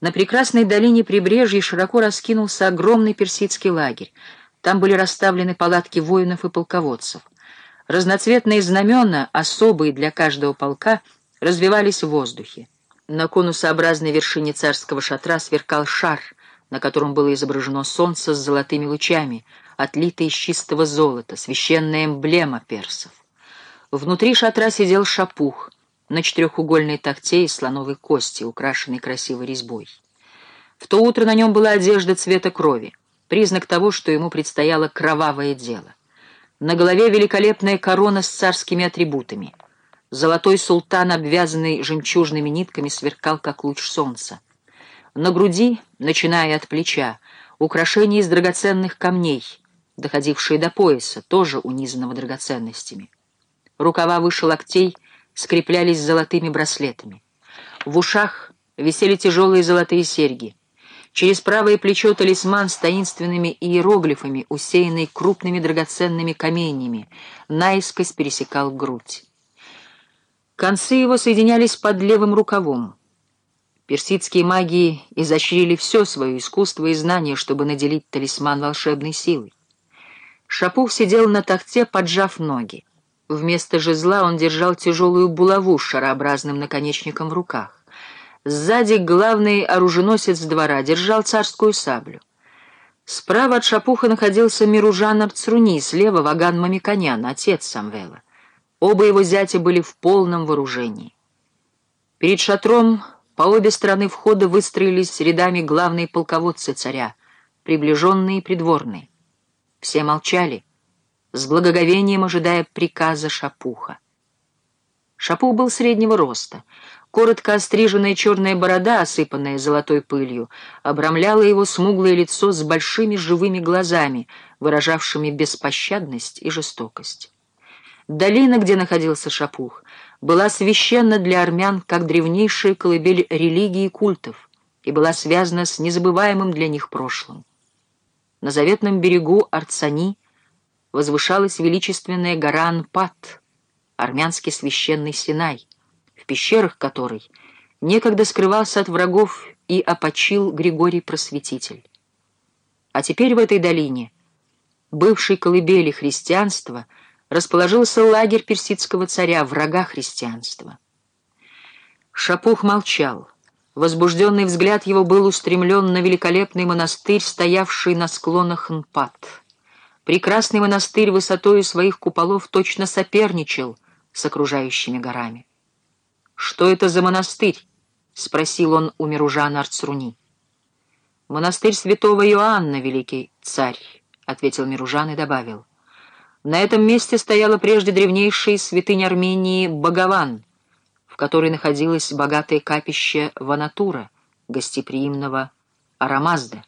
На прекрасной долине прибрежья широко раскинулся огромный персидский лагерь. Там были расставлены палатки воинов и полководцев. Разноцветные знамена, особые для каждого полка, развивались в воздухе. На конусообразной вершине царского шатра сверкал шар, на котором было изображено солнце с золотыми лучами, отлитое из чистого золота, священная эмблема персов. Внутри шатра сидел шапух на четырехугольной тахте из слоновой кости, украшенной красивой резьбой. В то утро на нем была одежда цвета крови, признак того, что ему предстояло кровавое дело. На голове великолепная корона с царскими атрибутами. Золотой султан, обвязанный жемчужными нитками, сверкал, как луч солнца. На груди, начиная от плеча, украшения из драгоценных камней, доходившие до пояса, тоже унизанного драгоценностями. Рукава выше локтей скреплялись золотыми браслетами. В ушах висели тяжелые золотые серьги. Через правое плечо талисман с таинственными иероглифами, усеянный крупными драгоценными каменьями, наискось пересекал грудь. Концы его соединялись под левым рукавом. Персидские маги изощрили все свое искусство и знание, чтобы наделить талисман волшебной силой. Шапух сидел на тахте, поджав ноги. Вместо жезла он держал тяжелую булаву с шарообразным наконечником в руках. Сзади главный оруженосец двора держал царскую саблю. Справа от шапуха находился Миружан Арцруни, слева Ваган Мамиконян, отец Самвела. Оба его зятя были в полном вооружении. Перед шатром по обе стороны входа выстроились рядами главные полководцы царя, приближенные и придворные. Все молчали, с благоговением ожидая приказа Шапуха. Шапух был среднего роста. Коротко остриженная черная борода, осыпанная золотой пылью, обрамляла его смуглое лицо с большими живыми глазами, выражавшими беспощадность и жестокость. Долина, где находился Шапух, была священна для армян как древнейшая колыбель религии и культов и была связана с незабываемым для них прошлым. На заветном берегу Арцани возвышалась величественная гора Анпат, армянский священный Синай, в пещерах которой некогда скрывался от врагов и опочил Григорий Просветитель. А теперь в этой долине, бывшей колыбели христианства, расположился лагерь персидского царя, врага христианства. Шапух молчал. Возбужденный взгляд его был устремлен на великолепный монастырь, стоявший на склонах Нпат. Прекрасный монастырь высотою своих куполов точно соперничал с окружающими горами. «Что это за монастырь?» — спросил он у Миружана Арцруни. «Монастырь святого Иоанна, великий царь», — ответил Миружан и добавил. «На этом месте стояла прежде древнейшая святыня Армении Богован, которой находилось богатое капище Ванатура, гостеприимного Арамазда.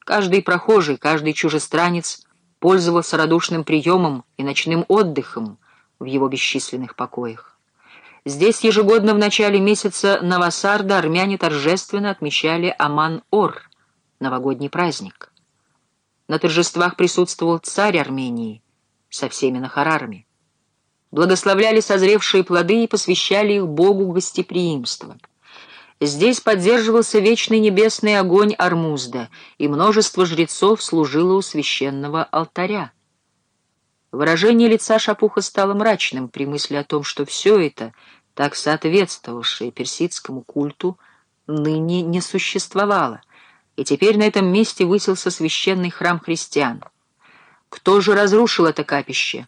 Каждый прохожий, каждый чужестранец пользовался радушным приемом и ночным отдыхом в его бесчисленных покоях. Здесь ежегодно в начале месяца Навасарда армяне торжественно отмечали Аман-Ор, новогодний праздник. На торжествах присутствовал царь Армении со всеми нахарарами благословляли созревшие плоды и посвящали их Богу гостеприимства. Здесь поддерживался вечный небесный огонь Армузда, и множество жрецов служило у священного алтаря. Выражение лица Шапуха стало мрачным при мысли о том, что все это, так соответствовавшее персидскому культу, ныне не существовало, и теперь на этом месте высился священный храм христиан. Кто же разрушил это капище?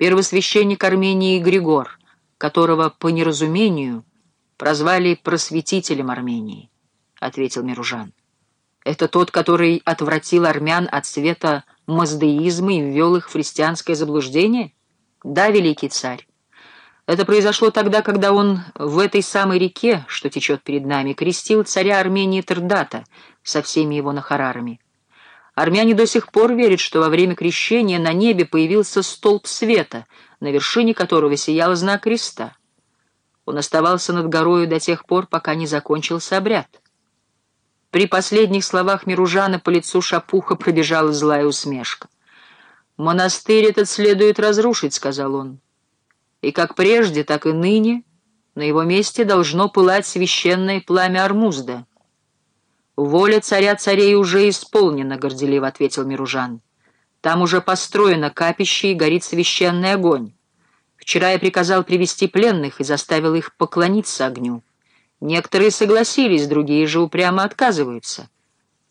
первосвященник Армении Григор, которого по неразумению прозвали просветителем Армении, — ответил Миружан. Это тот, который отвратил армян от света маздеизма и ввел их в христианское заблуждение? Да, великий царь. Это произошло тогда, когда он в этой самой реке, что течет перед нами, крестил царя Армении Тердата со всеми его нахарарами. Армяне до сих пор верят, что во время крещения на небе появился столб света, на вершине которого сиял знак креста. Он оставался над горою до тех пор, пока не закончился обряд. При последних словах Миружана по лицу Шапуха пробежала злая усмешка. «Монастырь этот следует разрушить», — сказал он. «И как прежде, так и ныне на его месте должно пылать священное пламя Армузда, «Воля царя царей уже исполнена», — горделиво ответил Миружан. «Там уже построено капище и горит священный огонь. Вчера я приказал привести пленных и заставил их поклониться огню. Некоторые согласились, другие же упрямо отказываются.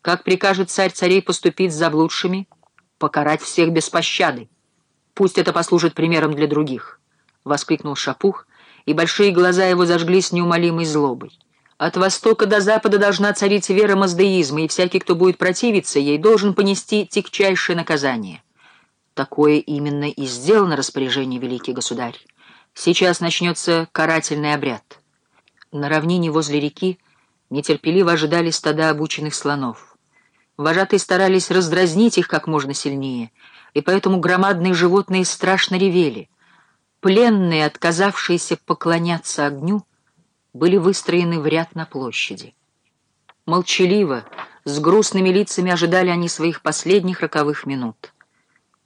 Как прикажет царь царей поступить с заблудшими? Покарать всех без пощады. Пусть это послужит примером для других», — воскликнул Шапух, и большие глаза его зажглись неумолимой злобой. От востока до запада должна царить вера маздеизма, и всякий, кто будет противиться ей, должен понести тягчайшее наказание. Такое именно и сделано распоряжение, великий государь. Сейчас начнется карательный обряд. На равнине возле реки нетерпеливо ожидали стада обученных слонов. Вожатые старались раздразнить их как можно сильнее, и поэтому громадные животные страшно ревели. Пленные, отказавшиеся поклоняться огню, были выстроены в ряд на площади. Молчаливо, с грустными лицами ожидали они своих последних роковых минут.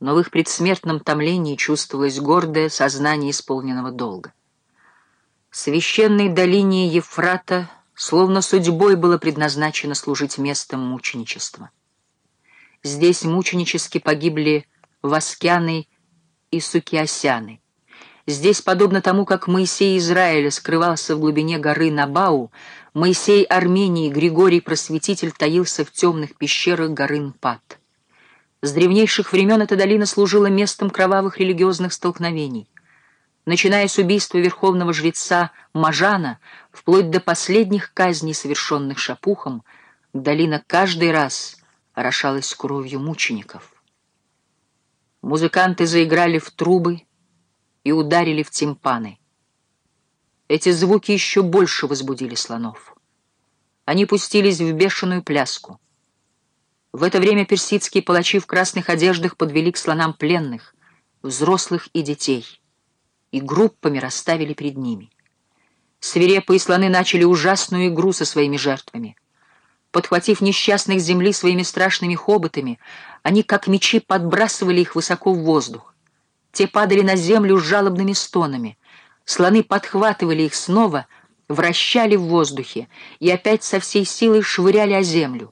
Но в их предсмертном томлении чувствовалось гордое сознание исполненного долга. В священной долине Ефрата словно судьбой было предназначено служить местом мученичества. Здесь мученически погибли Васкяны и Сукиосяны, Здесь, подобно тому, как Моисей Израиля скрывался в глубине горы Набау, Моисей Армении Григорий Просветитель таился в темных пещерах горы Нпат. С древнейших времен эта долина служила местом кровавых религиозных столкновений. Начиная с убийства верховного жреца Мажана, вплоть до последних казней, совершенных Шапухом, долина каждый раз орошалась кровью мучеников. Музыканты заиграли в трубы, и ударили в тимпаны. Эти звуки еще больше возбудили слонов. Они пустились в бешеную пляску. В это время персидские палачи в красных одеждах подвели к слонам пленных, взрослых и детей, и группами расставили перед ними. Свирепые слоны начали ужасную игру со своими жертвами. Подхватив несчастных земли своими страшными хоботами, они, как мечи, подбрасывали их высоко в воздух. Те падали на землю с жалобными стонами. Слоны подхватывали их снова, вращали в воздухе и опять со всей силой швыряли о землю.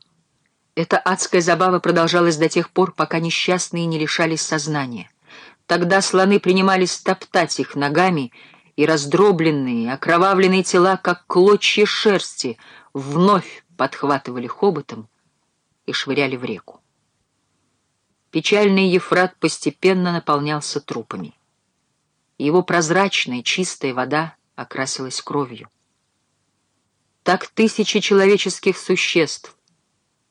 Эта адская забава продолжалась до тех пор, пока несчастные не лишались сознания. Тогда слоны принимались топтать их ногами, и раздробленные, окровавленные тела, как клочья шерсти, вновь подхватывали хоботом и швыряли в реку. Печальный Ефрат постепенно наполнялся трупами. Его прозрачная, чистая вода окрасилась кровью. Так тысячи человеческих существ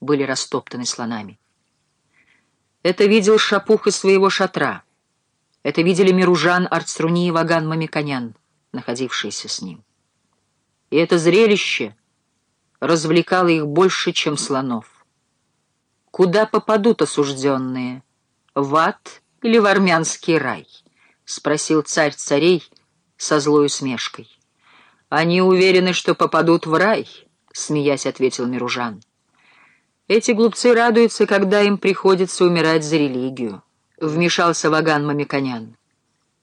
были растоптаны слонами. Это видел Шапух из своего шатра. Это видели Миружан, Арцруни и Ваган Мамиконян, находившиеся с ним. И это зрелище развлекало их больше, чем слонов. Куда попадут осужденные? В ад или в армянский рай? Спросил царь царей со злой усмешкой. Они уверены, что попадут в рай, смеясь, ответил Миружан. Эти глупцы радуются, когда им приходится умирать за религию, вмешался Ваган Мамиконян.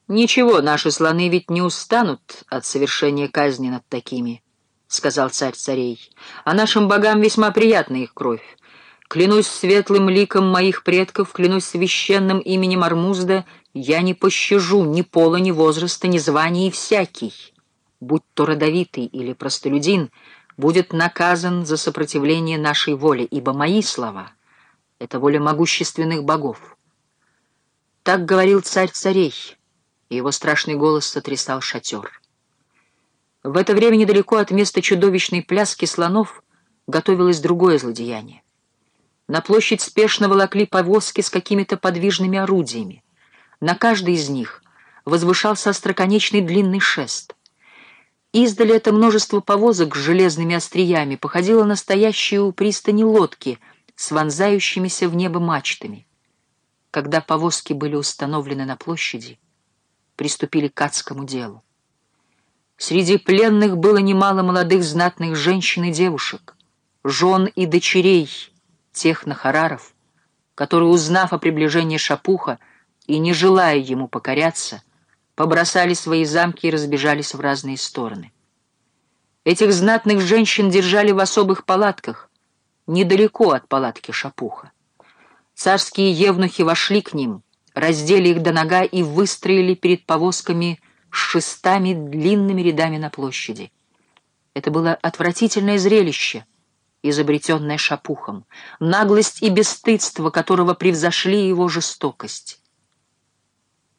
«Ничего, наши слоны ведь не устанут от совершения казни над такими», — сказал царь царей. «А нашим богам весьма приятна их кровь. Клянусь светлым ликом моих предков, клянусь священным именем Армузда, я не пощажу ни пола, ни возраста, ни звания и всякий, будь то родовитый или простолюдин, будет наказан за сопротивление нашей воле, ибо мои слова — это воля могущественных богов. Так говорил царь царей, и его страшный голос сотрясал шатер. В это время недалеко от места чудовищной пляски слонов готовилось другое злодеяние. На площадь спешно волокли повозки с какими-то подвижными орудиями. На каждой из них возвышался остроконечный длинный шест. Издали это множество повозок с железными остриями походило на у пристани лодки с вонзающимися в небо мачтами. Когда повозки были установлены на площади, приступили к адскому делу. Среди пленных было немало молодых знатных женщин и девушек, жен и дочерей — тех нахараров, которые, узнав о приближении Шапуха и не желая ему покоряться, побросали свои замки и разбежались в разные стороны. Этих знатных женщин держали в особых палатках, недалеко от палатки Шапуха. Царские евнухи вошли к ним, раздели их до нога и выстроили перед повозками с шестами длинными рядами на площади. Это было отвратительное зрелище, изобретенное Шапухом, наглость и бесстыдство которого превзошли его жестокость.